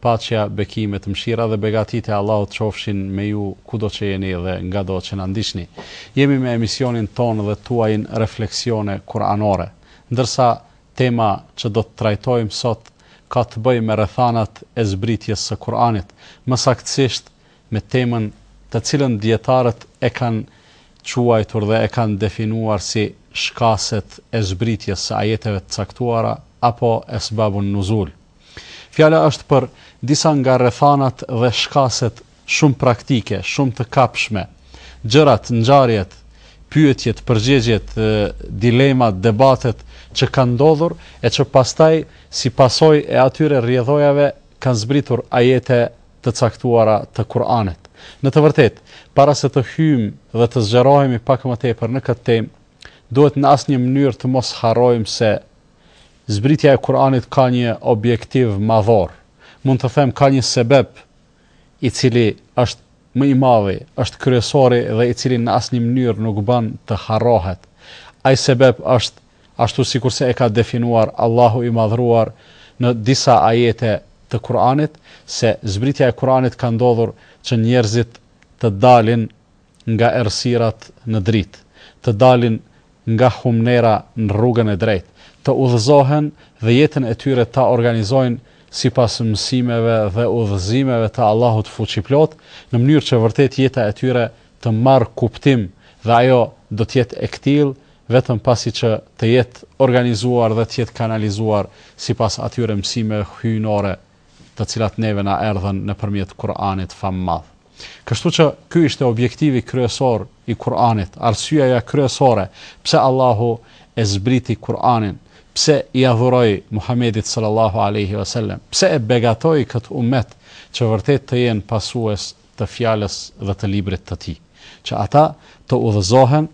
Paqja, bekimet, mëshira dhe begatitë e Allahut qofshin me ju kudo që jeni dhe ngado që na ndiqni. Jemi me emisionin tonë dhe tuajin Refleksione Kur'anore. Ndërsa tema që do të trajtojmë sot ka të bëjë me rrethanat e zbritjes së Kur'anit, më saktësisht me temën të cilën dijetarët e kanë quajtur dhe e kanë definuar si shkaset e zbritjes së ajeteve të caktuara apo esbabun nuzul. Fjala është për disa nga rrethanat dhe shkaset shumë praktike, shumë të kapshme. Gjërat, ngjarjet, pyetjet, përgjegjet, dilemat, debatet që kanë ndodhur e që pastaj si pasojë e atyre rrjedhojave kanë zbritur ajete të caktuara të Kur'anit. Në të vërtetë, para se të hyjmë dhe të zgjerohemi pak më tepër në këtë temë, duhet në asnjë mënyrë të mos harrojmë se Zbritja e Kur'anit ka një objektiv madhor. Mund të them ka një sebeb i cili është më i madhi, është kryesori dhe i cili në asnjë mënyrë nuk bën të harrohet. Ai sebeb është ashtu sikurse e ka definuar Allahu i Madhëruar në disa ajete të Kur'anit, se zbritja e Kur'anit ka ndodhur që njerëzit të dalin nga errësirat në dritë, të dalin nga humnera në rrugën e drejtë, të udhëzohen dhe jetën e tyre ta organizojnë sipas mësimeve dhe udhëzimeve të Allahut Fuqiplot, në mënyrë që vërtet jeta e tyre të marrë kuptim dhe ajo do të jetë e këtillë vetëm pasi që të jetë organizuar dhe të jetë kanalizuar sipas atyre mësimeve hyjnore të cilat neve na erdhën nëpërmjet Kur'anit famëmadh. Kështu që ky ishte objektivi kryesor i Kur'anit, arsyeja kryesore pse Allahu e zbriti Kur'anin, pse ia dhuroi Muhamedit sallallahu alejhi ve sellem, pse e begatoi këtë ummet që vërtet të jenë pasues të Fjalës dhe të Librit të Tij, që ata të udhëzohen,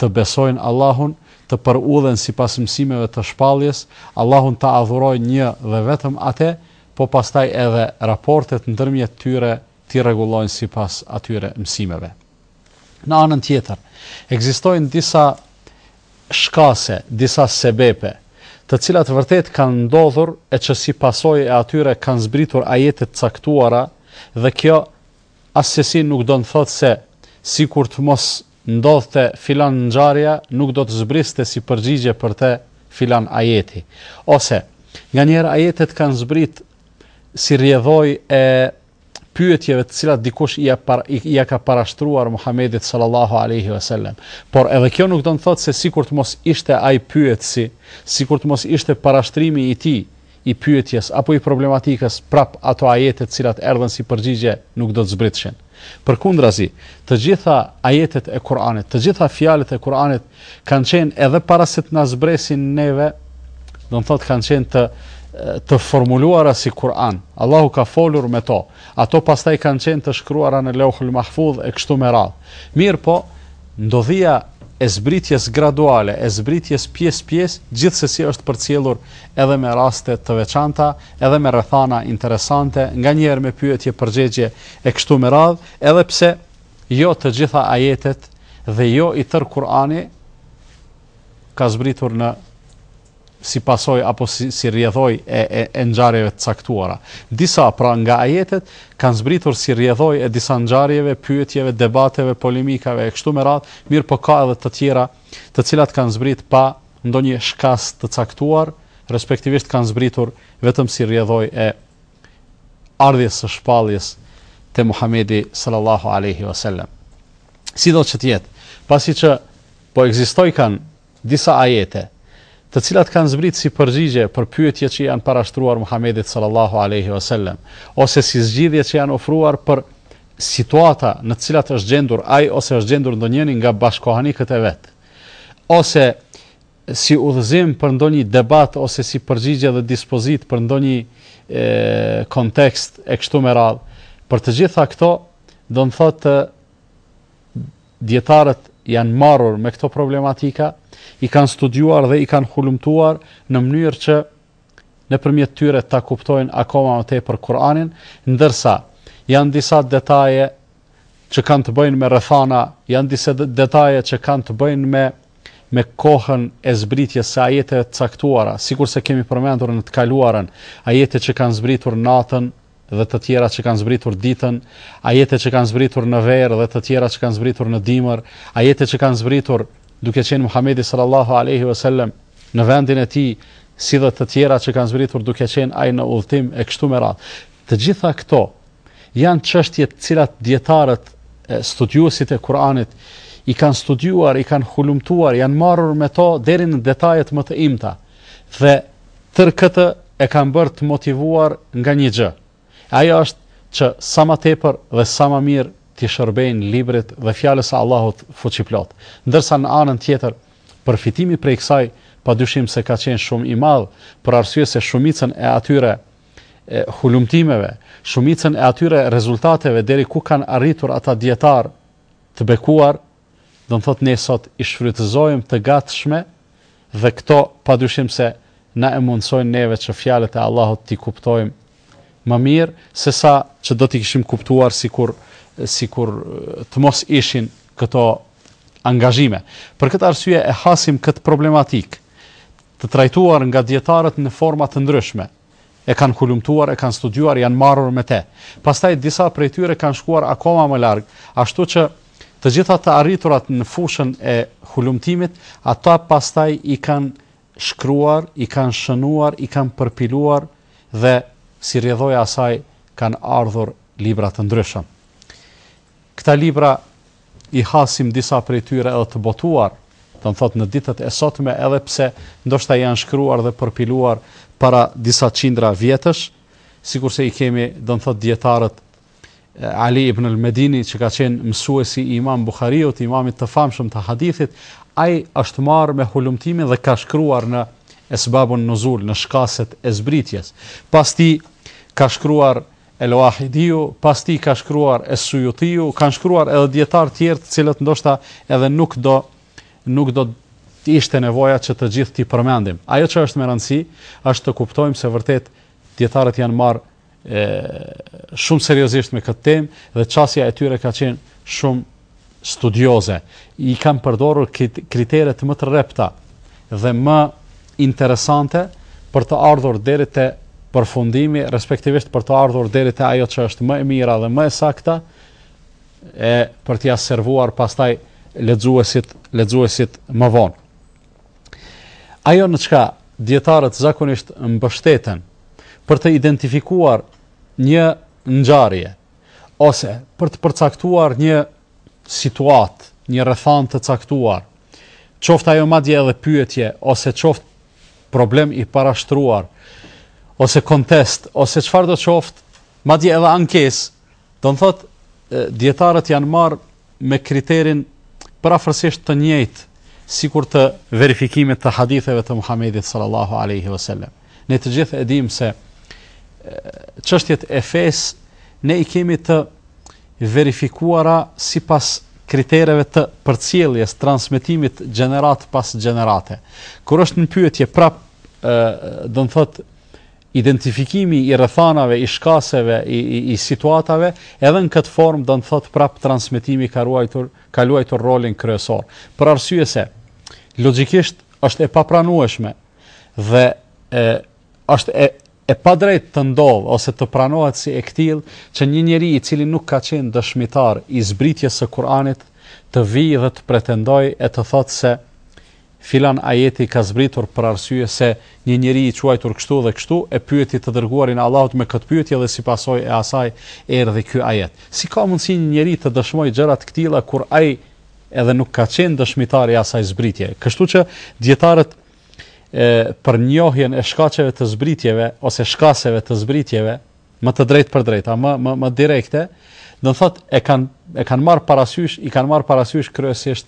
të besojnë Allahun, të përudhen sipas mësimeve të shpalljes, Allahun ta adhurojnë një dhe vetëm Ate po pastaj edhe raportet ndërmjet tyre t'i rregullojnë sipas atyre mësimeve. Në anën tjetër, ekzistojnë disa shkase, disa sebepe, të cilat vërtet kanë ndodhur e që si pasojë e atyre kanë zbritur ajete të caktuara dhe kjo assesi nuk don të thotë se sikur të mos ndodhte filan ngjarja nuk do të zbriste si përgjigje për të filan ajeti. Ose, nganjëherë ajetet kanë zbrit si rrjedhojë e pyetjeve të cilat dikush ia ia ka parashtruar Muhamedit sallallahu alejhi ve sellem. Por edhe kjo nuk don të thotë se sikur të mos ishte ai pyetësi, sikur të mos ishte parashtrimi i tij i pyetjes apo i problematikës prap ato ajete të cilat erdhën si përgjigje nuk do të zbritshin. Përkundrazi, të gjitha ajetet e Kur'anit, të gjitha fjalët e Kur'anit kanë qenë edhe para se të na zbresin neve, do të thotë kanë qenë të të formuluara si Kur'an. Allahu ka folur me to. Ato pastaj kanë qenë të shkruara në Lauhul Mahfuz e kështu me radhë. Mirëpo, Ndodhia e zbritjes graduale, e zbritjes pjesë-pjesë, gjithsesi është përcjellur edhe me raste të veçanta, edhe me rrethana interesante, nganjëherë me pyetje-përgjigje e kështu me radhë, edhe pse jo të gjitha ajetet dhe jo i tërë Kur'ani ka zbritur në si pasojë apo si rrjedhojë e e ngjarjeve të caktuara. Disa, pra, nga ajetet kanë zbritur si rrjedhojë e disa ngjarjeve, pyetjeve, debateve, polemikave e kështu me radhë, mirëpo ka edhe të tjera, të cilat kanë zbrit pa ndonjë shkas të caktuar, respektivisht kanë zbritur vetëm si rrjedhojë e ardhjes së shpalljes te Muhamedi sallallahu alejhi wasallam. Sido që të jetë, pasi që po ekzistojkan Disa ajete, të cilat kanë zbrit si përgjigje për pyetjet që i janë parashtruar Muhamedit sallallahu alejhi ve sellem, ose si zgjidhje që janë ofruar për situata në të cilat është gjendur ai ose është gjendur ndonjëri nga bashkëkohanikët e vet, ose si udhëzim për ndonjë debat ose si përgjigje dhe dispozitë për ndonjë kontekst e kështu me radhë. Për të gjitha këto, do të thotë dijetarët janë marrur me këto problematika, i kanë studiuar dhe i kanë hulumtuar në mënyrë që nëpërmjet tyre ta kuptojnë akoma më tepër Kur'anin, ndërsa janë disa detaje që kanë të bëjnë me rrethana, janë disa detaje që kanë të bëjnë me me kohën e zbritjes së ajeteve të caktuara, sikurse kemi përmendur në të kaluarën, ajete që kanë zbritur natën dhe të tjera që kanë zbritur ditën, ajete që kanë zbritur në verë dhe të tjera që kanë zbritur në dimër, ajete që kanë zbritur duke qenë Muhamedi sallallahu alaihi wasallam në vendin e tij, si dhe të tjera që kanë zbritur duke qenë ai në udhëtim e kështu me radhë. Të gjitha këto janë çështje të cilat dijetarët studiuesit e Kuranit i kanë studiuar, i kanë hulumtuar, janë marrur me to deri në detajet më të imta. Dhe Tërë këtë e kanë bërë të motivuar nga një gjë. E ajo është që sa më tepër dhe sa më mirë t'i shërbejnë librit dhe Fjalës së Allahut fuqiplotë. Ndërsa në anën tjetër, përfitimi prej kësaj padyshim se ka qenë shumë i madh, për arsye se shumicën e atyre hulumtimeve, shumicën e atyre rezultateve deri ku kanë arritur ata dijetarë të bekuar, do të thotë ne sot i shfrytëzojmë të gatshme dhe këto padyshim se na e mundësojnë neve që fjalët e Allahut t'i kuptojmë më mirë se sa që do t'i kishim kuptuar sikur sikur të mos ishin këto angazhime. Për këtë arsye e hasim këtë problematikë të trajtuar nga dijetarët në forma të ndryshme. e kanë hulumtuar, e kanë studiuar, janë marrur me te. Pastaj disa prej tyre kanë shkuar akoma më larg, ashtu që të gjitha të arriturat në fushën e hulumtimit, ata pastaj i kanë shkruar, i kanë shënuar, i kanë përpiluar dhe si rrjedhojë e asaj kanë ardhur libra të ndryshëm. Këta libra i hasim disa prej tyre edhe të botuar, do të thotë në ditët e sotme edhe pse ndoshta janë shkruar dhe përpiluar para disa qindra vjetësh, sikurse i kemi do të thotë dijetarët Ali ibn al-Medini që ka qenë mësuesi i Imam Buhariut, imamit të famshëm të hadithit, ai është marrë me hulumtimin dhe ka shkruar në Esbabun Nuzul, në shkaset e zbritjes. Pas tij ka shkruar El-Wahidiu, pas tij ka shkruar Es-Sujutiu, kanë shkruar edhe dijetarë tjerë të cilët ndoshta edhe nuk do nuk do të ishte nevoja që të gjithë t'i përmendim. Ajo që është me rëndësi, është të kuptojmë se vërtet dijetarët janë marrë e shumë seriozisht me këtë temë dhe çasja e tyre ka qenë shumë studioze i kanë përdorur kriteret më të rrepta dhe më interesante për të ardhur deri te përfundimi, respektivisht për të ardhur deri te ajo që është më e mira dhe më e sakta e për t'ia servuar pastaj lexuesit, lexuesit më vonë. Ajo në çka dijetarët zakonisht mbështeten për të identifikuar një ngjarje, ose për të përcaktuar një situatë, një rrethanë të caktuar, qoftë ajo madje edhe pyetje ose qoftë problem i parashtruar ose kontest ose çfarëdo qoftë, madje edhe ankesë, do të thotë dietarët janë marrë me kriterin përafërsisht të njëjtë sikur të verifikimit të haditheve të Muhamedit sallallahu alejhi ve selem. Ne të gjithë e dimë se çështjet e fesë ne i kemi të verifikuara sipas kritereve të përcjelljes, transmetimit gjeneratë pas gjenerate. Kur është në pyetje prap, ë, do të thotë Identifikimi i rrethanave, i shkaseve, i, i, i situatave, edhe në këtë formë do të thotë prapë transmetimi ka ruajtur, ka luajtur rolin kryesor. Për arsye se, logjikisht, është e papranueshme dhe e, është e, e padrejtë të ndodhë ose të pranohet si e këtillë që një njeri i cili nuk ka qenë dëshmitar i zbritjes së Kur'anit të vijë dhe të pretendojë e të thotë se Filan ajeti ka zbritur për arsye se një njeri i quajtur kështu dhe kështu e pyeti të Dërguarin e Allahut me këtë pyetje dhe si pasojë e asaj erdhi ky ajet. Si ka mundësi një njeri të dëshmojë gjëra të këtilla kur ai edhe nuk ka qenë dëshmitar i asaj zbritjeje? Kështu që dijetarët për njohjen e shkaqeve të zbritjeve ose shkaseve të zbritjeve më të drejtpërdrejta, më më më direkte, do të thotë e kanë e kanë marrë parasysh, i kanë marrë parasysh kryesisht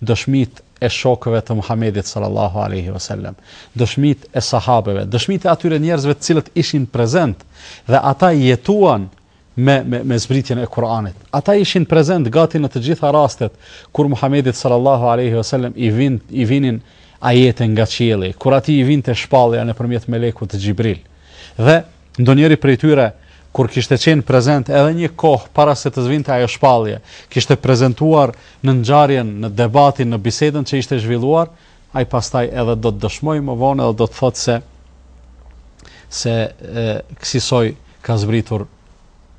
dëshmitë e shokëve të Muhamedit sallallahu alejhi ve sellem, dëshmitë e sahabeve, dëshmitë e atyre njerëzve të cilët ishin prezentë dhe ata jetuan me me me zbritjen e Kur'anit. Ata ishin prezentë gati në të gjitha rastet kur Muhamedit sallallahu alejhi ve sellem i vin i vinin ajete nga qielli, kur atij i vinte shpallja nëpërmjet melekut Xhibril. Dhe Ndonjëri prej tyre, kur kishte qenë prezent edhe një kohë para se t'i vinte ajo shpallje, kishte prezentuar në ngjarjen, në debatin, në bisedën që ishte zhvilluar, ai pastaj edhe do të dëshmojë më vonë edhe do të thotë se se kësisoj ka zbritur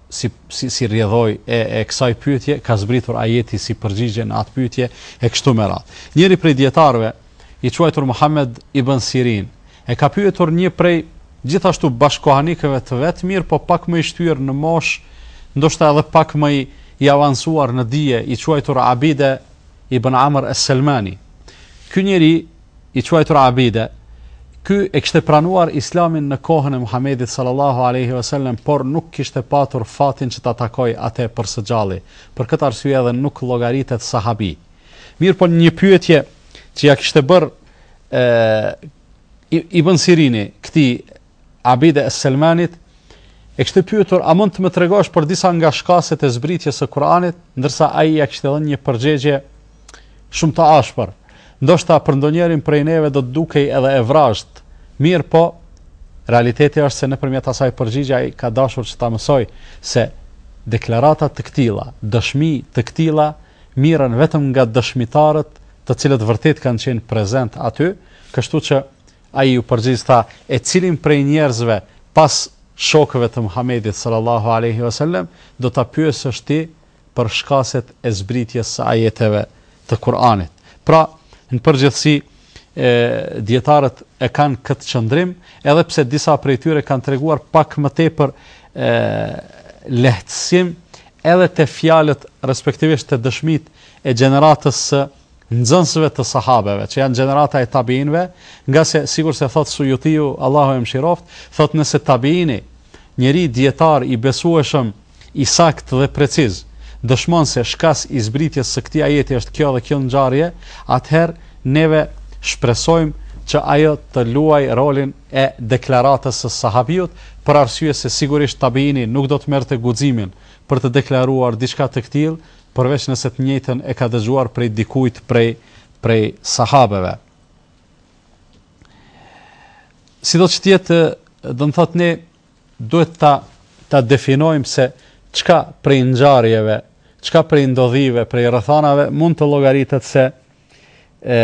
si si si rrjedhojë e e kësaj pyetjeje ka zbritur ajeti si përgjigje në atë pyetje e kështu me radhë. Njëri prej dijetarëve i quajtur Muhammed ibn Sirin E ka pyetur një prej gjithashtu bashkëkohanikëve të vet, mirëpo pak më i shtyrë në moshë, ndoshta edhe pak më i i avansuar në dije, i quajtur Abide ibn Amr es-Selmani. Ky njeri, i quajtur Abide, ky e kishte pranuar Islamin në kohën e Muhamedit sallallahu alejhi ve sellem, por nuk kishte patur fatin që ta takojë atë për së gjalli. Për këtë arsye edhe nuk llogaritet sahabi. Mirëpo një pyetje që ia kishte bërë Ibn Sirini, këtij Abide es-Selmanit, e kishte pyetur, a mund të më tregosh për disa nga shkaset e zbritjes së Kur'anit, ndërsa ai i kishte dhënë një përgjigje shumë të ashpër. Ndoshta për ndonjërin prej neve do të dukej edhe e vrazhdë, mirëpo, realiteti është se nëpërmjet asaj përgjigjeje ai ka dashur që ta mësojë se deklarata të këtilla, dëshmi të këtilla, mirren vetëm nga dëshmitarët të cilët vërtet kanë qenë prezentë aty, kështu që ai iu përgjigj tha, e cilin prej njerëzve pas shokëve të Muhamedit sallallahu alejhi ve sellem do ta pyesësh ti për shkaset e zbritjes së ajeteve të Kur'anit? Pra, në përgjithësi, e dijetarët e kanë këtë qëndrim, edhe pse disa prej tyre kanë treguar pak më tepër e lehtësim edhe te fjalët respektivisht te dëshmitë e gjeneratës së nxënësve të sahabeve, që janë gjenerata e tabiinëve, ngase sikurse thotë Sujutiu, Allahu e mëshiroftë, thotë nëse tabiini, njeri dijetar i besueshëm i saktë dhe preciz, dëshmon se shkas i zbritjes së këtij ajeti është kjo dhe kjo ngjarje, atëherë neve shpresojmë që ajo të luajë rolin e deklaratës së sahabiut, për arsye se sigurisht tabiini nuk do të merrte guximin për të deklaruar diçka të këtillë, përveç nëse të njëjtën e ka dëgjuar prej dikujt prej prej sahabeve. Sido që të jetë, do të thotë ne Duhet ta ta definojmë se çka prej ngjarjeve, çka prej ndodhive, prej rrethanave mund të llogaritet se ë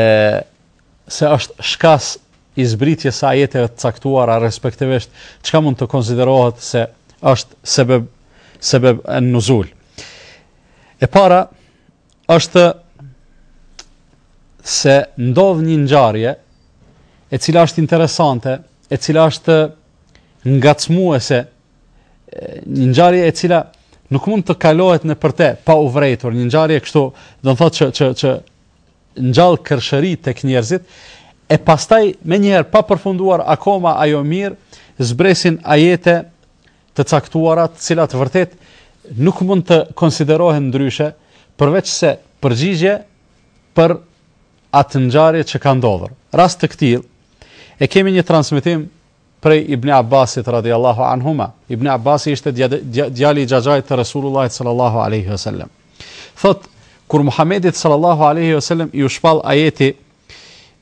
se është shkas i zbritjes së ajeteve të caktuara respektivisht çka mund të konsiderohet se është sebeb sebeb en-nuzul. E para është se ndodh një ngjarje e cila është interesante, e cila është ngacmuese, një ngjarje e cila nuk mund të kalohet nëpër të pa u vrejtur, një ngjarje kështu, do të thotë që që që ngjall kërshëri tek njerëzit e pastaj menjëherë pa përfunduar akoma ajo mirë zbresin ajete të caktuara të cilat vërtet nuk mund të konsiderohen ndryshe përveçse përgjigje për atë ngjarje që ka ndodhur. Rast të këtillë e kemi një transmetim prej Ibn Abbasit radhiyallahu anhuma. Ibn Abbasi ishte djali i xhaxhait të Resulullahit sallallahu alaihi wasallam. Thotë kur Muhamedit sallallahu alaihi wasallam iu shpall ajeti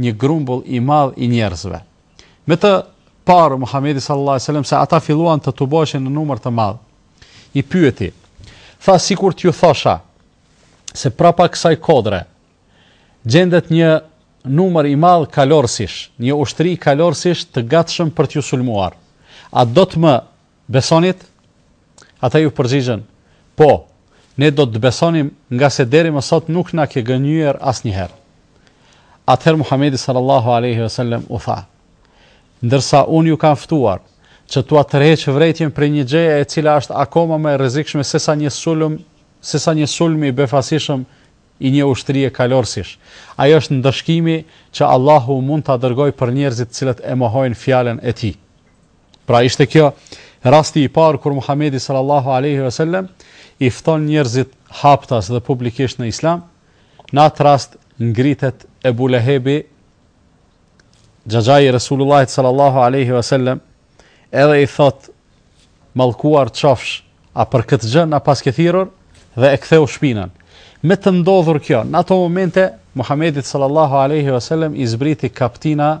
një grumbull i madh i njerëzve. Me të parë Muhamedi sallallahu alejhi ve sellem se ata filluan të tuboheshin në numër të madh. I pyeti, tha sikur t'ju thosha se prapa kësaj kodre gjendet një numër i madh kalorësish, një ushtri kalorësish të gatshëm për t'ju sulmuar. A do të më Besonit? Ata iu përgjigjën, Po, ne do të të besonim, ngase deri më sot nuk na ke gënjyer asnjëherë. Atëherë Muhamedi sallallahu alejhi ve sellem u tha, Ndërsa unë ju kam ftuar, që t'ua tërheq vërejtjen prej një gjëje, e cila është akoma më e rrezikshme sesa një sulm, sesa një sulm i befasishëm i një ushtrie kalorësish, ai është ndëshkimi që Allahu mund ta dërgojë për njerëzit të cilët e mohojnë fjalën e Tij. Pra ishte kjo rasti i parë kur Muhamedi sallallahu alejhi ve sellem i fton njerëzit haptas dhe publikisht në Islam. Në atë rast ngritet Ebu Lehebi, xhaxhai i Resulullahit sallallahu alejhi ve sellem, edhe i thotë mallkuar qofsh, a për këtë gjë na paske thirrur dhe e ktheu shpinën. Me të ndodhur kjo, në ato momente Muhamedit sallallahu alaihi wasallam i zbriti kaptina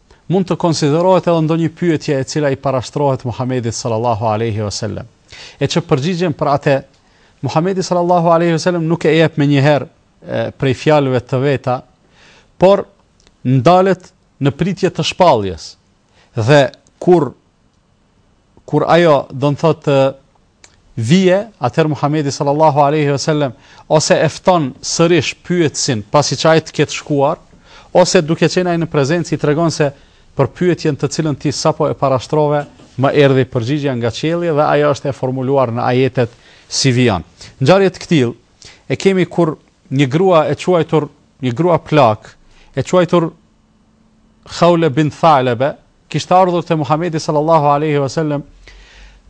Mund të konsiderohet edhe ndonjë pyetje e cila i parashtrohet Muhamedit sallallahu alejhi ve sellem, e që përgjigjen për atë Muhamedi sallallahu alejhi ve sellem nuk e jep menjëherë prej fjalëve të veta, por ndalet në pritje të shpalljes. Dhe kur kur ajo do të thotë të vijë, atëherë Muhamedi sallallahu alaihi wasallam ose e fton sërish pyetësin pasi që ai të ketë shkuar, ose duke qenë ai në prezencë i tregon se për pyetjen të cilën ti sapo e parashtrove, më erdhi përgjigja nga qielli dhe ajo është e formuluar në ajetet si vijon. Ngjarje të këtillë e kemi kur një grua e quajtur një grua plakë e quajtur Khawla bint Thalaba Kishte ardhur te Muhamedi sallallahu alejhi ve sellem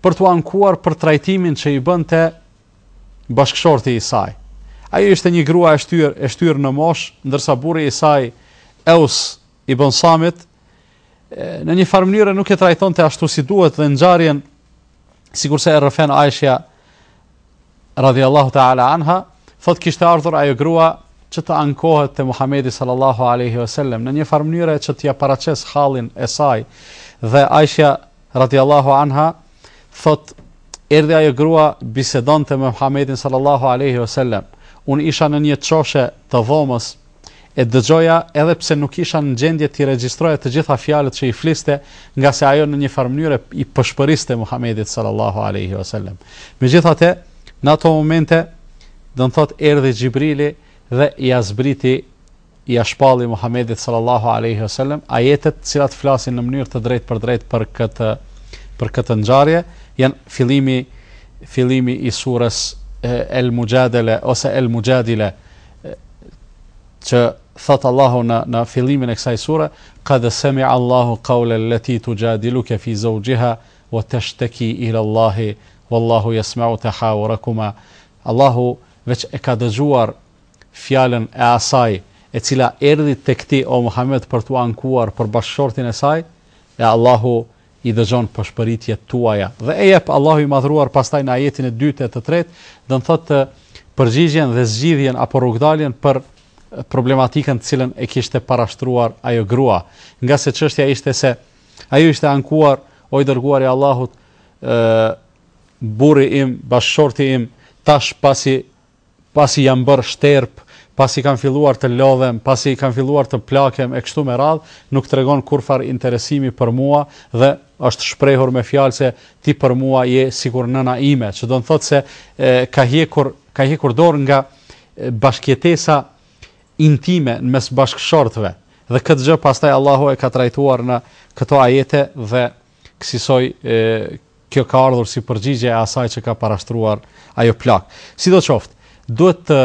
për t'u ankuar për trajtimin që i bënte bashkëshorti i saj. Ajo ishte një grua e shtyrë, e shtyrë në moshë, ndërsa burri i saj Eus ibën Samit në një farë mënyre nuk e trajtonte ashtu si duhet dhe ngjarjen sikurse e rrëfen Aishja radhiyallahu ta'ala anha thotë kishte ardhur ajo grua që të ankohet te Muhamedi sallallahu alaihi wasallam në një farë mënyre që t'ia paraqesë hallin e saj dhe Aisha radhiyallahu anha thotë erdhi ajo grua bisedonte me Muhamedin sallallahu alaihi wasallam unë isha në një çoshe të dhomës E dëgjoja edhe pse nuk isha në gjendje t'i regjistroja të gjitha fjalët që i fliste, ngase ajo në njëfarë mënyre i pëshpëriste Muhamedit sallallahu alejhi ve sellem. Megjithatë, në ato momente, do të thotë erdhi Xhibrili dhe ia zbriti ia shpalli Muhammedit sallallahu alaihi wasallam ajetet të cilat flasin në mënyrë të drejtpërdrejtë për këtë për këtë ngjarje janë fillimi fillimi i surës El Mujadele ose El Mujadile që thotë Allahu në në fillimin e kësaj sure, qad sami'a Allahu qawla allati tujadiluka fi zawjiha wa tashtaki ila Allahi wallahu yasma'u tahawurakuma. Allahu veç e ka dëgjuar fjalën e asaj e cila erdhi tek ti o Muhammed për t'u ankuar për bashkëshortin e saj, e Allahu i dëgjon pëshpëritjet tuaja dhe e jep Allahu i Madhëruar pastaj në ajetin e dytë e të tretë, do të thotë përgjigjen dhe zgjidhjen apo rrugëdaljen për problematikën të cilën e kishte parashtruar ajo grua, ngase çështja ishte se ajo ishte ankuar o i dërguar i Allahut, ë burri im, bashkëshorti im, tash pasi pasi jam bërë shterpë, pasi kam filluar të lodhem, pasi kam filluar të plakem e kështu me radhë, nuk tregon kurrfarë interesimi për mua dhe është shprehur me fjalë se ti për mua je sikur nëna ime, që do të thotë se e, ka hjekur ka hjekur dorë nga bashkëjetesa intime në mes bashkëshortëve. Dhe këtë gjë pastaj Allahu e ka trajtuar në këto ajete dhe Kësisoj, kjo ka ardhur si përgjigje e asaj që ka parashtruar ajo plakë. Sidoqoftë, duhet të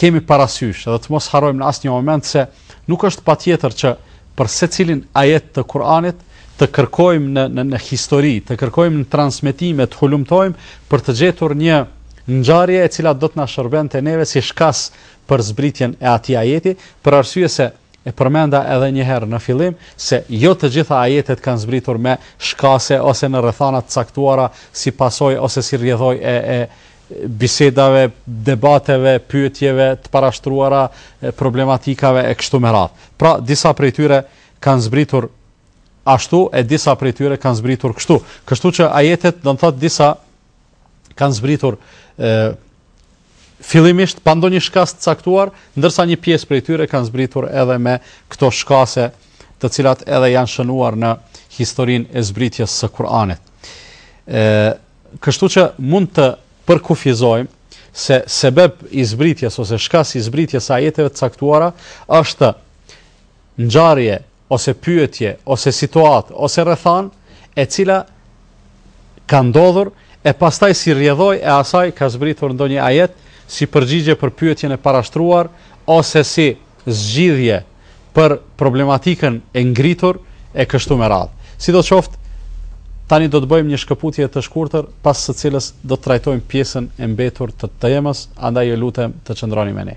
kemi parasysh dhe të mos harrojmë në asnjë moment se nuk është patjetër që për secilin ajet të Kur'anit të kërkojmë në në në histori, të kërkojmë në transmetime, të hulumtojmë për të gjetur një ngjarje e cila do të na shërbente neve si shkas për zbritjen e atij ajeti, për arsye se E përmenda edhe një herë në fillim se jo të gjitha ajetet kanë zbritur me shkase ose në rrethana të caktuara si pasojë ose si rrjedhojë e e bisedave, debateve, pyetjeve të parashtruara, problematikave e kështu me radhë. Pra, disa prej tyre kanë zbritur ashtu e disa prej tyre kanë zbritur kështu. Kështu që ajetet do të thotë disa kanë zbritur ë fillimisht pa ndonjë shkas të caktuar, ndërsa një pjesë prej tyre kanë zbritur edhe me këto shkase, të cilat edhe janë shënuar në historinë e zbritjes së Kur'anit. ë kështu që mund të përkufizojmë se sebeb i zbritjes ose shkas i zbritjes së ajeteve të caktuara është ngjarje ose pyetje, ose situatë, ose rrethanë, e cila ka ndodhur, e pastaj si rrjedhojë e asaj ka zbritur ndonjë ajet, si përgjigje për pyetjen e parashtruar, ose si zgjidhje për problematikën e ngritur, e kështu me radhë. Sidoqoftë, tani do të bëjmë një shkëputje të shkurtër, pas së cilës do të trajtojmë pjesën e mbetur të temës, andaj ju lutem të qëndroni me ne.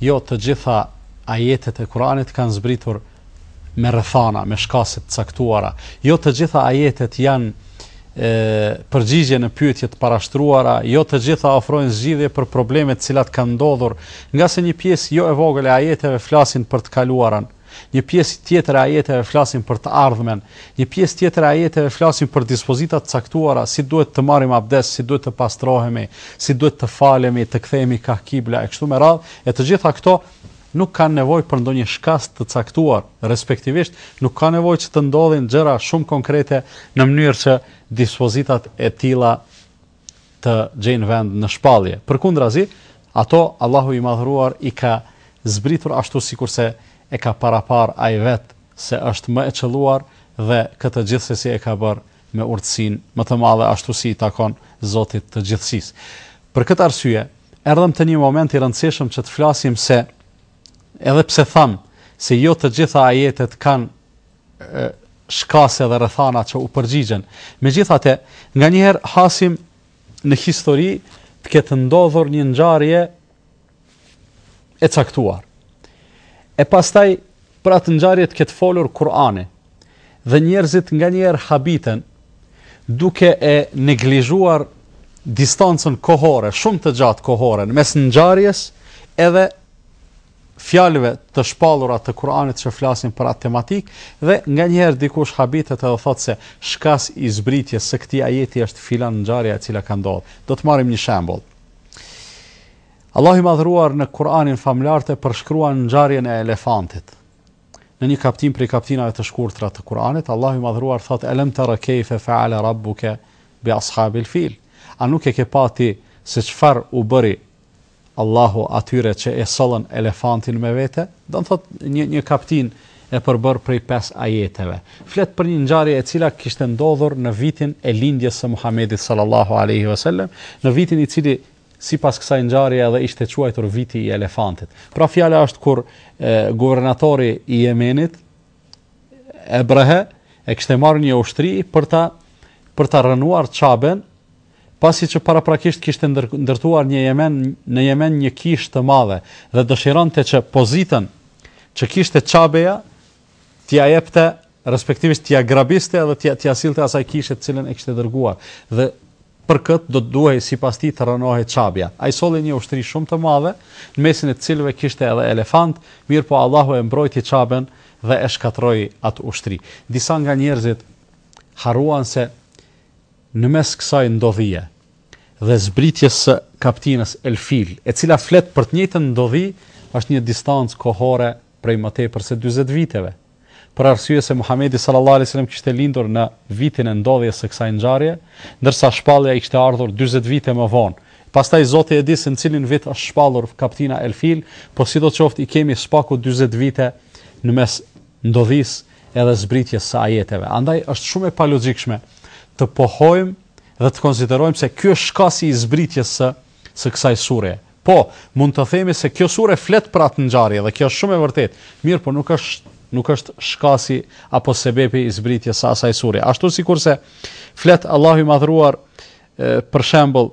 Jo të gjitha ajetet e Kur'anit kanë zbritur me rrethana, me shkase të caktuara. Jo të gjitha ajetet janë e, përgjigje në pyetje të parashtruara, jo të gjitha ofrojnë zgjidhje për problemet të cilat kanë ndodhur, ngase një pjesë jo e vogël e ajeteve flasin për të kaluarën. Një pjesë tjetër e ajeteve flasin për të ardhmen, një pjesë tjetër e ajeteve flasin për dispozita të caktuara, si duhet të marrim abdes, si duhet të pastrohemi, si duhet të falemi, të kthehemi kah kibla e kështu me radhë, e të gjitha këto nuk kanë nevojë për ndonjë shkas të caktuar, respektivisht nuk ka nevojë që të ndodhin gjëra shumë konkrete në mënyrë që dispozitat e tilla të gjejnë vend në shpallje. Përkundrazi, ato Allahu i Madhëruar i ka zbritur ashtu sikurse e ka paraparë Ai vetë se është më e qëlluar dhe këtë gjithsesi e ka bërë me urtësinë më të madhe ashtu si i takon Zotit të Gjithësisë. Për këtë arsye, erdhëm në një moment i rëndësishëm që të flasim se edhe pse thamë se jo të gjitha ajetet kanë shkase dhe rrethana që u përgjigjen. Megjithatë, nganjëherë hasim në histori të ketë ndodhur një ngjarje e caktuar. E pastaj për atë ngjarje të ketë folur Kur'ani. Dhe njerëzit nganjëherë habiten duke e neglizhuar distancën kohore, shumë të gjatë kohore në mes ngjarjes edhe fjalëve të shpallura të Kur'anit që flasin për atë tematikë dhe nganjëherë dikush habitet edhe thotë se shkas i zbritjes së këtij ajeti është filan ngjarja e cila ka ndodhur. Do të marrim një shembull. Allahu i madhëruar në Kur'anin famëlartë përshkruan ngjarjen e elefantit. Në një kaptinë prej kaptinave të shkurtra të Kur'anit, Allahu i madhëruar thotë alam tara kayfa fa'ala rabbuka bi ashabil fil. A nuk e ke parë ti se çfarë u bëri Allahu atyre që e sollën elefantin me vete, do të thotë një një kaptinë e përbërë prej pesë ajeteve. Flet për një ngjarje e cila kishte ndodhur në vitin e lindjes së Muhamedit sallallahu alaihi wasallam, në vitin i cili sipas kësaj ngjarje edhe ishte quajtur viti i elefantit. Pra fjala është kur e, guvernatori i Jemenit Ebrehe e kishte marrë një ushtri për ta për ta rrënuar Qaben Pasi që paraprakisht kishte ndërtuar një Jemen, në Jemen një kishë të madhe dhe dëshironte që pozitën që kishte Qabeja t'ia jepte, respektivisht t'ia grabiste dhe t'ia t'ia sillte asaj kishe të cilën e kishte dërguar. Dhe për këtë do të duhej sipas tij të rrënohej Qabja. Ai solli një ushtri shumë të madhe, në mesin e të cilëve kishte edhe elefantë, mirëpo Allahu e mbrojti Qaben dhe e shkatërroi atë ushtri. Disa nga njerëzit harruan se Në mes kësaj ndodhie dhe zbritjes së kaptinës Elfil, e cila flet për të njëjtën ndodhi, është një distancë kohore prej më tepër se dyzet viteve. Për arsye se Muhamedi sallallahu alejhi ve sellem kishte lindur në vitin e ndodhjes së kësaj ngjarje, ndërsa shpallja i kishte ardhur dyzet vite më vonë. Pastaj Zoti e di se në cilin vit është shpallur kaptina Elfil, por sidoqoftë i kemi së paku dyzet vite në mes ndodhisë edhe zbritjes së ajeteve. Andaj është shumë e palogjikshme të pohojmë dhe të konsiderojmë se ky është shkasi i zbritjes së së kësaj sure. Po, mund të themi se kjo sure flet për atë ngjarje dhe kjo është shumë e vërtetë. Mirëpo nuk është nuk është shkasi apo sebepi i zbritjes së asaj sure. Ashtu sikurse flet Allahu i madhëruar për shembull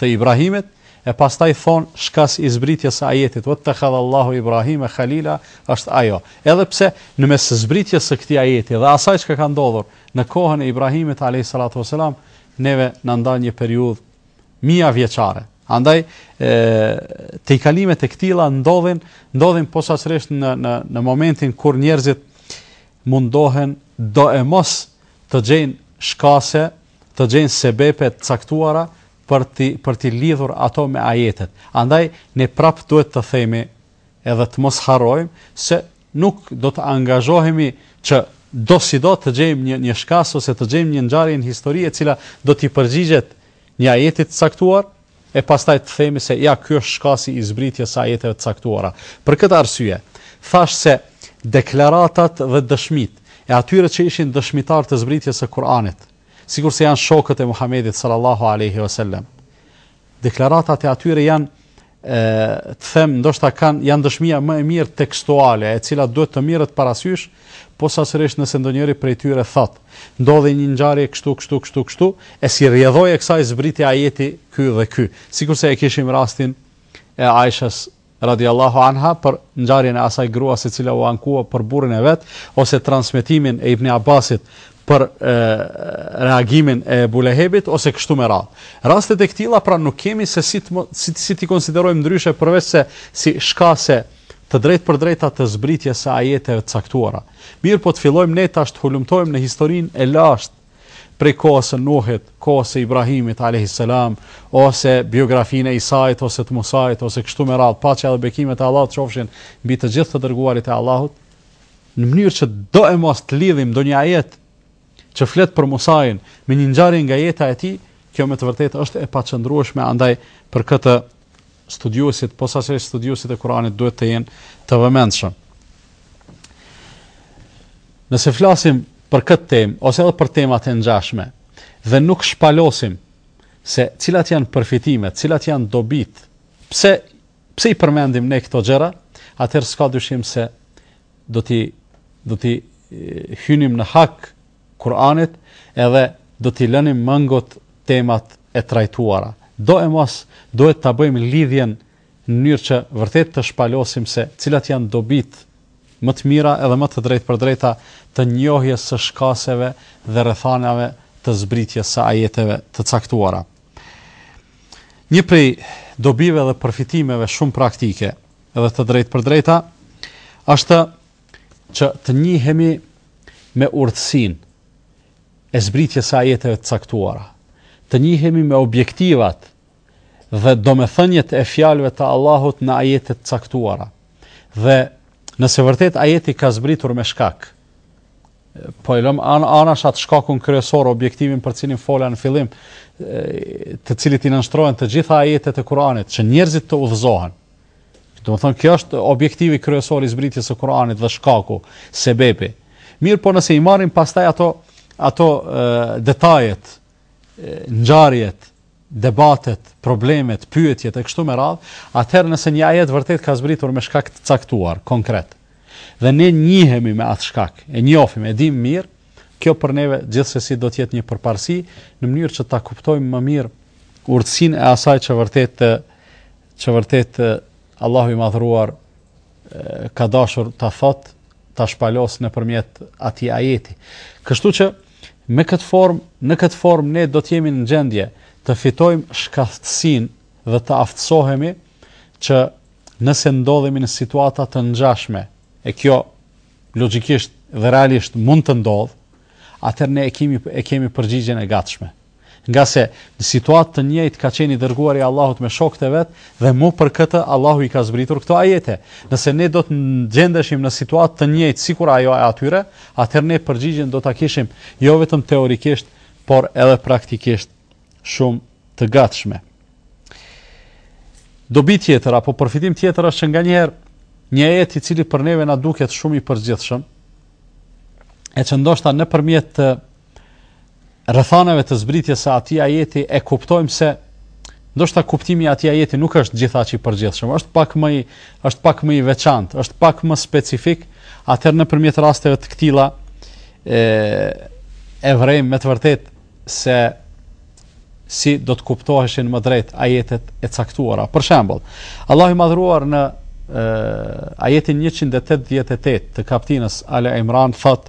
të Ibrahimit, e pastaj thonë shkas i zbritjes së ajetit, Wattakhadhallahu Ibrahima Khalila, është ajo. Edhe pse në mes zbritjes së këtij ajeti dhe asaj çka ka ndodhur në kohën e Ibrahimit alayhis salatu wassalam, neve na ndan një periudhë mijëravjeçare. Andaj tejkalimet e këtilla ndodhin, ndodhin posaçërisht në në në momentin kur njerëzit mundohen doemos të gjejnë shkase të gjejnë sebepe të caktuara për të për t'i lidhur ato me ajetet. Andaj ne prap duhet të themi edhe të mos harrojmë se nuk do të angazhohemi që dosido të gjejmë një një shkas ose të gjejmë një ngjarje në histori e cila do t'i përgjigjet një ajeti të caktuar, e pastaj të themi se ja ky është shkasi i zbritjes së ajeteve të caktuara. Për këtë arsye, thashë se deklaratat dhe dëshmitë e atyre që ishin dëshmitarë të zbritjes së Kur'anit, sikurse janë shokët e Muhamedit sallallahu alejhi ve sellem, deklaratat e atyre janë e të them ndoshta kanë janë dëshmia më e mirë tekstuale e cila duhet të mirret parasysh Posaçërisht nëse ndonjëri prej tyre thotë, Ndodhi një ngjarje kështu, kështu, kështu, kështu, e si rrjedhojë e kësaj zbriti ajeti ky dhe ky, sikurse e kishim rastin e Aishës, radijallahu anha, për ngjarjen e asaj gruas e cila u ankua për burrin e vet, ose transmetimin e Ibni Abbasit për reagimin e Ebu Lehebit, ose kështu me radhë. Rastet e këtilla, pra nuk kemi se si, të, si, si t'i konsiderojmë ndryshe përveç se si shkase të drejtpërdrejta të zbritjes së ajeteve të caktuara. Mirëpo të fillojmë ne tash të hulumtojmë në historinë e lashtë prej kohës së Nuhit, kohës së Ibrahimit alejhi selam, ose biografinë e Isait ose të Musait ose kështu me radhë, paqja dhe bekimet e Allahut qofshin mbi të gjithë të dërguarit e Allahut, në mënyrë që doemos të lidhim ndonjë ajet që flet për Musain me një ngjarje nga jeta e tij, kjo me të vërtetë është e paqëndrueshme, andaj për këtë studiuesit, posaçërisht studiuesit e Kuranit duhet të jenë të vëmendshëm. Nëse flasim për këtë temë ose edhe për tema të ngjashme dhe nuk shpalosim se cilat janë përfitimet, cilat janë dobitë, pse pse i përmendim ne këto gjëra, atëherë s'ka dyshim se do t'i do t'i hynim në hak Kur'anit edhe do t'i lënim mangut temat e trajtuara. Doemos, duhet ta bëjmë lidhjen në mënyrë që vërtet të shpalosim se cilat janë dobitë më të mira edhe më të drejtpërdrejta të njohjes së shkaseve dhe rrethanave të zbritjes së ajeteve të caktuara. Një prej dobive dhe përfitimeve shumë praktike dhe të drejtpërdrejta është Që të njihemi me urtësinë e zbritjes së ajeteve të caktuara, të njihemi me objektivat dhe domethëniet e fjalëve të Allahut në ajete të caktuara. Dhe nëse vërtet ajeti ka zbritur me shkak, po e lëm anash atë shkakun kryesor objektivin për cilin fola në fillim të cilit i nënshtrohen të gjitha ajetet e Kuranit që njerëzit të udhëzohen Domethënë kjo është objektivi kryesor i zbritjes së Kur'anit dhe shkaku, sebepi. Mirëpo nëse i marrim pastaj ato ato detajet, ngjarjet, debatet, problemet, pyetjet e kështu me radhë, atëherë nëse një ajet vërtet ka zbritur me shkak të caktuar, konkret. Dhe ne njihemi me atë shkak, e njohim, e dimë mirë, kjo për neve gjithsesi do të jetë një përparësi në mënyrë që ta kuptojmë më mirë urtësinë e asaj që vërtet Që vërtet Allahu i madhruar ka dashur ta thot, ta shpalos nëpërmjet atij ajeti. Kështu që me këtë formë, në këtë formë ne do të jemi në gjendje të fitojmë shkathtësinë dhe të aftësohemi që nëse ndodhemi në situata të ngjashme, e kjo logjikisht dhe realisht mund të ndodh, atëherë ne e kemi e kemi përgjigjen e gatshme. Ngase në situatë të njëjtë ka qenë i Dërguari i Allahut me shokët e vet dhe mu për këtë Allahu i ka zbritur këto ajete. Nëse ne do të gjendeshim në situatë të njëjtë sikur ajo e atyre, atëherë ne përgjigjen do ta kishim jo vetëm teorikisht, por edhe praktikisht shumë të gatshme. Dobi tjetër apo përfitim tjetër është që nganjëherë një ajet i cili për neve na duket shumë i përgjithshëm, e që ndoshta nëpërmjet të rrethanave të zbritjes së atij ajeti e kuptojmë se ndoshta kuptimi i atij ajeti nuk është gjithaq i përgjithshëm, është pak më i është pak më i veçantë, është pak më specifik, atëherë nëpërmjet rasteve të këtilla e e vrejmë me të vërtet se si do të kuptoheshin më drejt ajetet e caktuara. Për shembull, Allahu i madhruar në ajetin 188 të kaptinës Ale Imran thot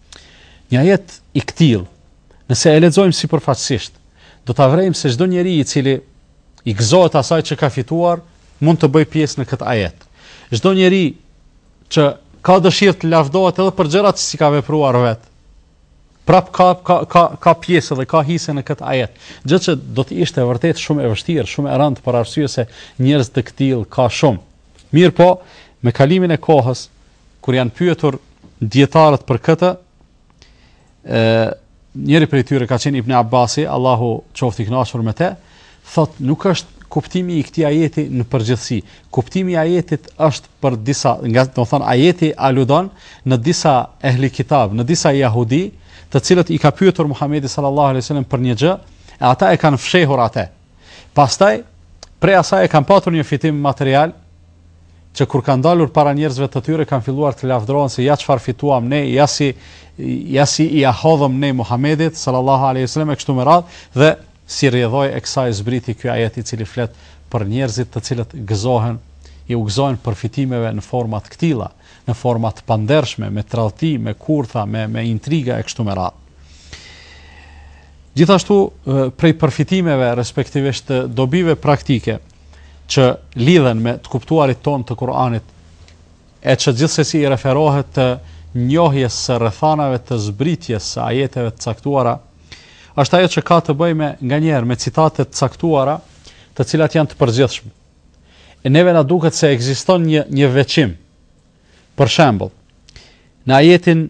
Një ajet i këtillë, nëse e lexojmë sipërfaqësisht, do ta vrejmë se çdo njeri i cili i gëzohet asaj që ka fituar, mund të bëjë pjesë në këtë ajet. Çdo njeri që ka dëshirë të lavdohet edhe për gjërat që s'i ka vepruar vet. Prap ka ka ka ka pjesë dhe ka hise në këtë ajet. Gjë që do të ishte vërtet shumë e vështirë, shumë e rëndë për arsye se njerëz të këtill ka shumë. Mirëpo, me kalimin e kohës, kur janë pyetur dietarët për këtë, ë njëri prej tyre ka qenë Ibn Abbasi, Allahu qoftë i kënaqur me të, thotë nuk është kuptimi i këtij ajeti në përgjithësi. Kuptimi i ajetit është për disa, do të thotë ajeti aludon në disa ehli kitab, në disa jehudi, të cilët i ka pyetur Muhamedi sallallahu alaihi wasallam për një gjë, e ata e kanë fshehur atë. Pastaj, prej asaj e kanë patur një fitim material që kur kanë dalur para njerëzve të tyre kanë filluar të lavdërohen se ja çfarë fituam ne, ja si ja si ia hodhëm ne Muhamedit sallallahu alaihi wasallam e kështu me radhë dhe si rrjedhojë e kësaj zbriti ky ajet i cili flet për njerëzit të cilët gëzohen iu gëzohen përfitimeve në forma të këtilla, në forma të pandershme, me tradhti, me kurtha, me me intriga e kështu me radhë. Gjithashtu, prej përfitimeve, respektivisht dobive praktike që lidhen me të kuptuarit tonë të Kur'anit, e që gjithsesi i referohet njohjes së rrethanave të zbritjes së ajeteve të caktuara, është ajo që ka të bëjë me nganjëherë me citate të caktuara, të cilat janë të përgjithshme. E neve na duket se ekziston një një veçim. Për shembull, në ajetin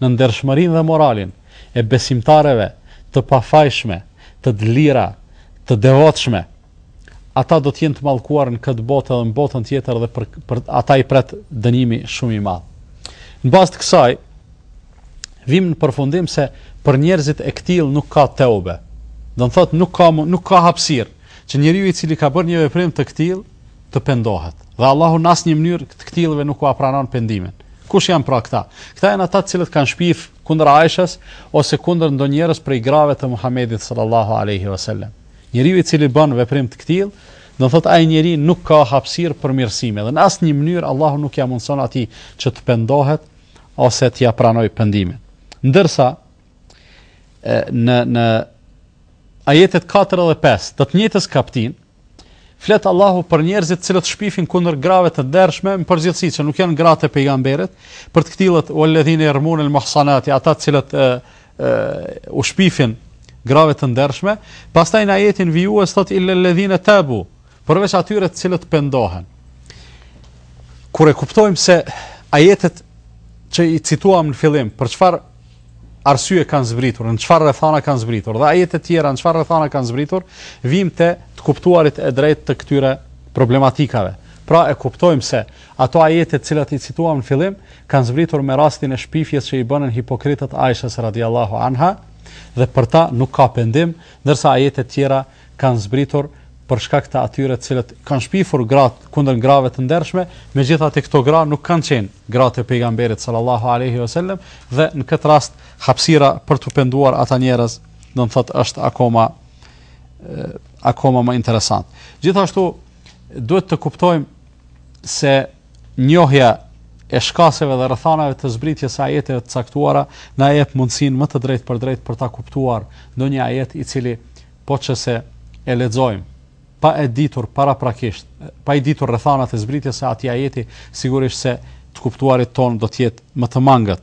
në ndershmërinë dhe moralin e besimtareve të pafajshme, të dlira, të devotshme. Ata do të jenë të mallkuar në këtë botë dhe në botën tjetër dhe për, për ata i pret dënimi shumë i madh. Në bazë të kësaj, vim në përfundim se për njerëzit e këtil nuk ka teube. Do të thotë nuk ka, nuk ka hapsirë që njeriu i cili ka bërë një veprim të këtil, të pendohet. Dhe Allahu në asnjë mënyrë të këtillëve nuk ua pranon pendimin. Kush janë pra këta? Këta janë ata të cilët kanë shpif kundër Aishës ose kundër ndonjërës prej grave të Muhamedit sallallahu alaihi wasallam. Njeriu i cili bën veprim të këtillë, do thotë ai njeri nuk ka hapësirë përmirësimi dhe në asnjë mënyrë Allahu nuk ia mundson atij që të pendohet ose t'ia pranojë pendimin. Ndërsa në në ajetet 4 dhe 5 të të njëjtës kaptinë Flet Allahu për njerëzit të cilët shpifin kundër grave të ndershme në përgjithësi që nuk janë gratë e pejgamberit, për të këtillët walladhine yarmun al muhsanati, ata të cilët u shpifin grave të ndershme, pastaj në ajetin vijues thot illa alladhine tabu, përveç atyre të cilët pendohen. Kur e kuptojmë se ajetet që i cituam në fillim, për çfarë arsye kanë zbritur, në çfarë rrethana kanë zbritur dhe ajetet tjera në çfarë rrethana kanë zbritur, vim te të kuptuarit e drejtë të këtyre problematikave. Pra e kuptojmë se ato ajete të cilat i cituam në fillim kanë zbritur me rastin e shpifjes që i bënë hipokritët Aishës radiallahu anha dhe për ta nuk ka pendim, ndërsa ajetet tjera kanë zbritur për shkak të atyre të cilët kanë shpifur gratë kundër grave të ndershme, megjithatë këto gra nuk kanë qenë gratë e pejgamberit sallallahu alaihi wasallam dhe në këtë rast hapësira për t'u penduar ata njerëz, do të thotë është akoma e, akoma më interesant. Gjithashtu duhet të kuptojmë se njohja e shkaqeve dhe rrethanave të zbritjes së ajeteve të caktuara na jep mundësinë më të drejtpërdrejtë për ta kuptuar ndonjë ajet i cili po që se e lexojmë pa e ditur paraprakisht, pa i ditur rrethanat e zbritjes së atij ajeti, sigurisht se të kuptuarit tonë do të jetë më të mangët.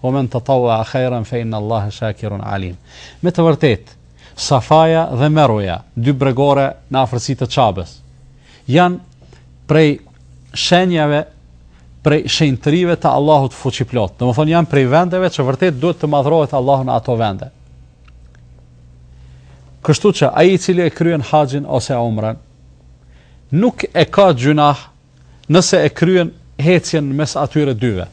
Wa men tatawa'a khairan fe inna Allahe shakirun alim. Me të vërtetë, Safaja dhe Merweja, dy bregore në afërsi të Qabes, janë prej shenjave, prej shenjtërive të Allahut fuqiplot. Do me thënë janë prej vendeve që vërtet duhet të madhrohet Allahu në ato vende. Kështu që ai i cili e kryen haxhin ose umrën nuk e ka gjynah nëse e kryen hecjen mes atyre dyve.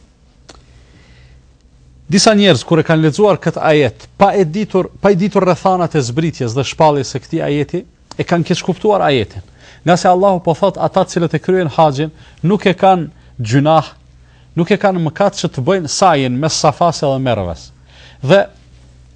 Disa njerëz kur e kanë lexuar këtë ajet, pa e ditur, pa i ditur rrethanat e zbritjes dhe shpalljes së këtij ajeti, e kanë keqkuptuar ajetin. Ngase Allahu po thotë ata të cilët e kryejnë haxhin nuk e kanë gjynah, nuk e kanë mëkat që të bëjnë sajin mes Safas dhe Merves. Dhe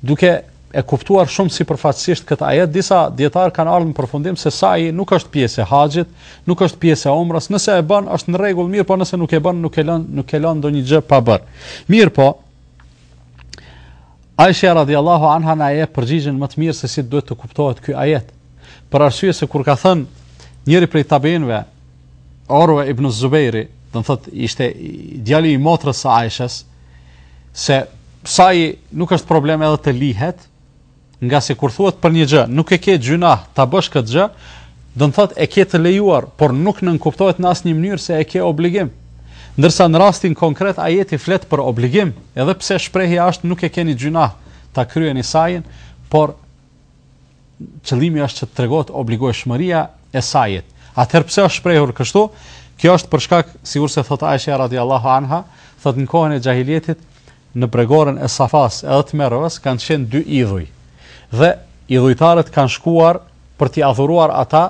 Duke e kuptuar shumë sipërfaqësisht këtë ajet, disa djetarë kanë ardhë në përfundim se saji nuk është pjesë e haxhit, nuk është pjesë e umrës, nëse e bën është në regull mirë, po nëse nuk e bën nuk e lën, nuk e lën ndonjë gjë pa bërë. Mirëpo, Aisha radiallahu anha na jep përgjigjen më të mirë se si duhet të kuptohet ky ajet. Për arsye se kur ka thënë njëri prej tabiinëve, Urve ibn Zubejri, do të thotë ishte djali i motrës së Aishës, se saji nuk është problem edhe të lihet, ngase kur thuhet për një gjë, nuk e ke gjynah ta bësh këtë gjë, do të thotë e ke të lejuar, por nuk nënkuptohet në asnjë mënyrë se e ke obligim. Ndërsa në rastin konkret ajeti flet për obligim, edhe pse shprehja është nuk e keni gjynah ta kryeni sajin, por Qëllimi është që të tregohet obligueshmëria e sa'jit. Atëherë pse është shprehur kështu? Kjo është për shkak, sikurse thot Aisha radhiyallahu anha, thot në kohën e xhahilijetit në bregorën e Safas edhe të Mervës kanë qenë dy idhuj. Dhe idhujtarët kanë shkuar për t'i adhuruar ata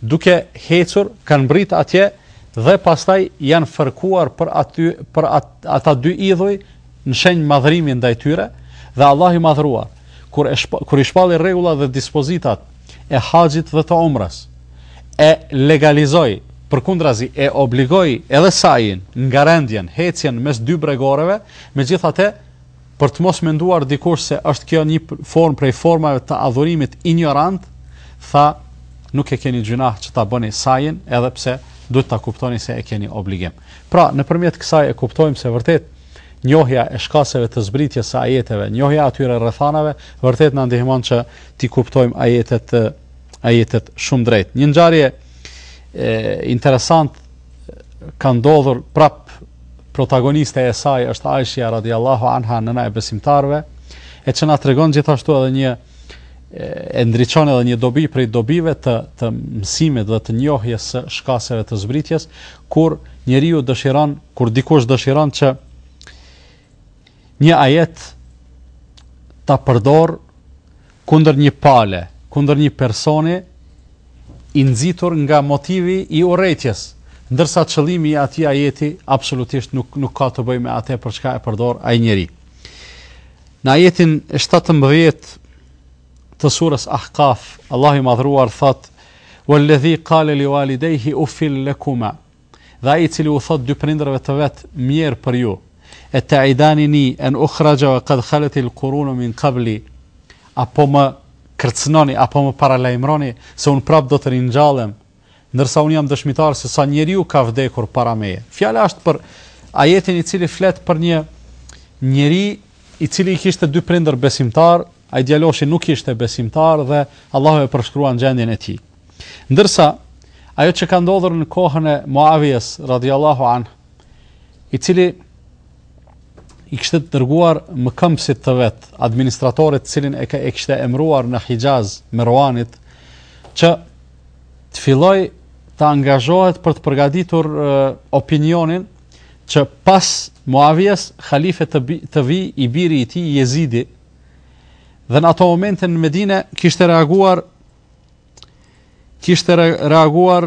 duke hecur kanë mbrit atje dhe pastaj janë fërkuar për aty për at, ata dy idhuj në shenjë madhërimi ndaj tyre dhe Allahu i madhëruar kur e shpa, kur i shpalli rregullat dhe dispozitat e haxhit dhe të umrës e legalizoi përkundrazi e obligoi edhe sa'jin ngarendjen hecjen mes dy bregoreve megjithatë Për të mos menduar dikush se është kjo një formë prej formave të adhurimit injorant, tha, nuk e keni gjynah që ta bëni sa'jin, edhe pse duhet ta kuptoni se e keni obligim. Pra, nëpërmjet kësaj e kuptojmë se vërtet njohja e shkaseve të zbritjes së ajeteve, njohja e atyre rrethanave, vërtet na ndihmon që t'i kuptojmë ajetet ajetet shumë drejt. Një ngjarje interesante ka ndodhur prap protagoniste e saj është Aishja radiallahu anha nëna e besimtarve, e që na tregon gjithashtu edhe një e ndriçon edhe një dobi prej dobive të të mësimit dhe të njohjes së shkaseve të zbritjes kur njeriu dëshiron kur dikush dëshiron që Një ajet ta përdor kundër një pale, kundër një personi i nxitur nga motivi i urrejtjes, ndërsa qëllimi i atij ajeti absolutisht nuk nuk ka të bëjë me atë për çka e përdor ai njeri. Në ajetin 17 të surës Ahkaf, Allahu i madhëruar thot: "Walladhi qala liwalidayhi ufil lakuma Dhe ai i cili u thotë dy prindërve të vet, Mjerë për ju, eteidanini en ukhraxhe ue kad khaletil kurunu min kabli, apo më kërcnoni, apo më paralajmroni, se unë prap do të ringjallem, ndërsa unë jam dëshmitar se sa njeriu ka vdekur para meje. Fjala është për ajetin i cili flet për një njeri i cili i kishte dy prindër besimtarë, ai djaloshi nuk ishte besimtar dhe Allahu e përshkruan gjendjen e tij. Ndërsa, ajo që ka ndodhur në kohën e Muavijes, radiallahu anhu, i cili i kishte dërguar mëkëmbësit të vet, administratorit të cilin e, e kishte emruar në Hixhaz, Mervanit, që të fillojë të angazhohet për të përgaditur e, opinionin që pas Muavijes, halife të, bi, të vijë i biri i tij, Jezidi, dhe në ato momente në Medine kishte reaguar kishte reaguar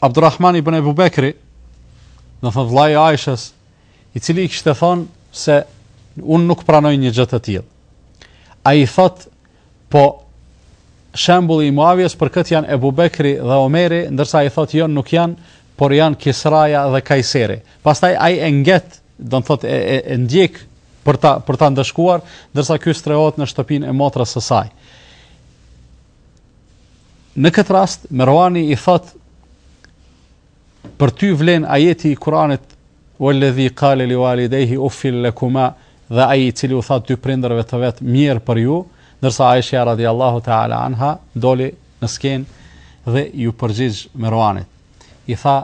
Abdurrahman ibn Abu Bekri, domethënë vëllai i Aishës, i cili i kishte thonë se unë nuk pranoj një gjë të tillë. Ai thotë, po shembuli i Muavjes për këtë janë Ebu Bekri dhe Omeri, ndërsa ai thotë jo nuk janë, por janë Kisraja dhe Kajseri. Pastaj ai e nget, do në thotë e, e, e ndjek për ta për ta ndëshkuar, ndërsa ky strehohet në shtëpinë e motrës së saj. Në këtë rast Merwani i thot për ty vlen ajeti i Kuranit Walladhi qala liwalidayhi uffil lakuma dhe ai i cili u tha dy prindërve të vet mirë për ju, ndërsa Aisha radhiyallahu ta'ala anha doli në skenë dhe iu përgjigj Merwanit. I tha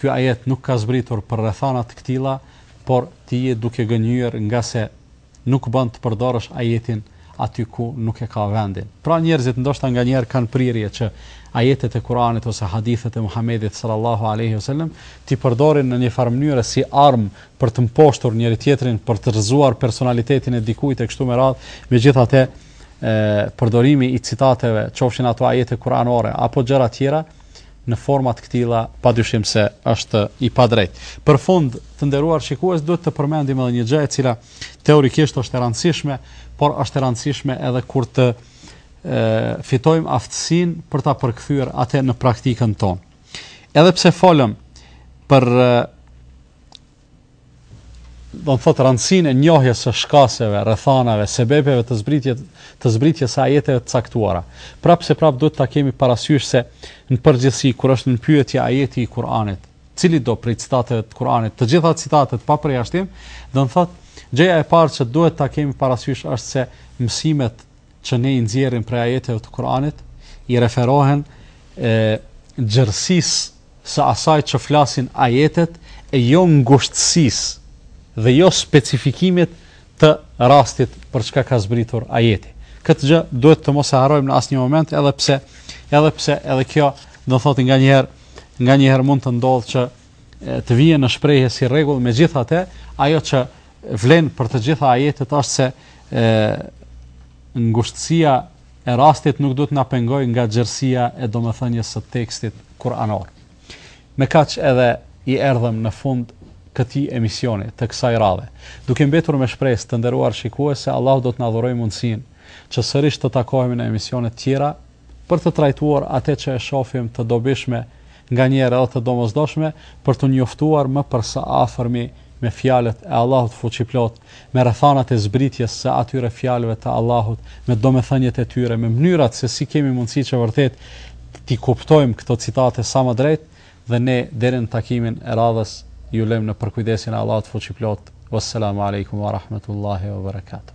Ky ajet nuk ka zbritur për rrethana të këtilla, por ti je duke gënjyer ngase nuk bën të përdorësh ajetin aty ku nuk e ka vendin. Pra njerëzit ndoshta nganjëherë kanë prirje që ajetet e Kuranit ose hadithet e Muhamedit sallallahu alejhi ve selem t'i përdorin në një farë mënyre si armë për të mposhtur njëri-tjetrin, për të rrëzuar personalitetin e dikujt e kështu me radhë, megjithatë e përdorimi i citateve, qofshin ato ajete kuranore apo gjëra të tjera, në forma të këtilla padyshim se është i padrejtë. Për fund, të nderuar shikues, duhet të përmendim edhe një gjë e cila teorikisht është e rëndësishme, por është e rëndësishme edhe kur të e, fitojmë aftësinë për ta përkthyer atë në praktikën tonë. Edhe pse folëm për do të thotë rëndësinë e njohjes së shkaseve, rrethanave, sebepeve të zbritjes të zbritjes së ajeteve të caktuara. Prapëseprapë duhet ta kemi parasysh se në përgjithësi kur është në pyetje ajeti i Kur'anit, cilido prej citateve të Kur'anit, të gjitha citatet pa përjashtim, do të thotë gjëja e parë që duhet ta kemi parasysh është se mësimet që ne i nxjerrim prej ajeteve të Kur'anit i referohen e gjerësisë së asaj që flasin ajetet e jo ngushtësisë dhe jo specifikimit të rastit për çka ka zbritur ajeti. Këtë gjë duhet të mos e harrojmë në asnjë moment edhe pse edhe pse edhe kjo do thotë nganjëherë nganjëherë mund të ndodhë që të vijë në shprehje si rregull, megjithatë ajo që vlen për të gjitha ajetet është se e ngushtësia e rastit nuk duhet të na pengojë nga gjerësia e domethënies së tekstit kur'anor. Me kaq edhe i erdhëm në fund këtij emisioni të kësaj radhe, duke mbetur me shpresë të nderuar shikues se Allahu do të na dhurojë mundësinë që sërish të takohemi në emisione të tjera për të trajtuar atë që e shohim të dobishme Nga njëherë edhe të domosdoshme për t'u njoftuar më për së afërmi me fjalët e Allahut Fuqiplot, me rrethanat e zbritjes së atyre fjalëve të Allahut, me domethëniet e tyre, me mënyrat se si kemi mundësi që vërtet t'i kuptojmë këto citate sa më drejt dhe ne deri në takimin e radhës ju lëjmë në përkujdesjen e Allahut Fuqiplot. Wassalamu Alejkum Warahmatullahi Wabarakatuh.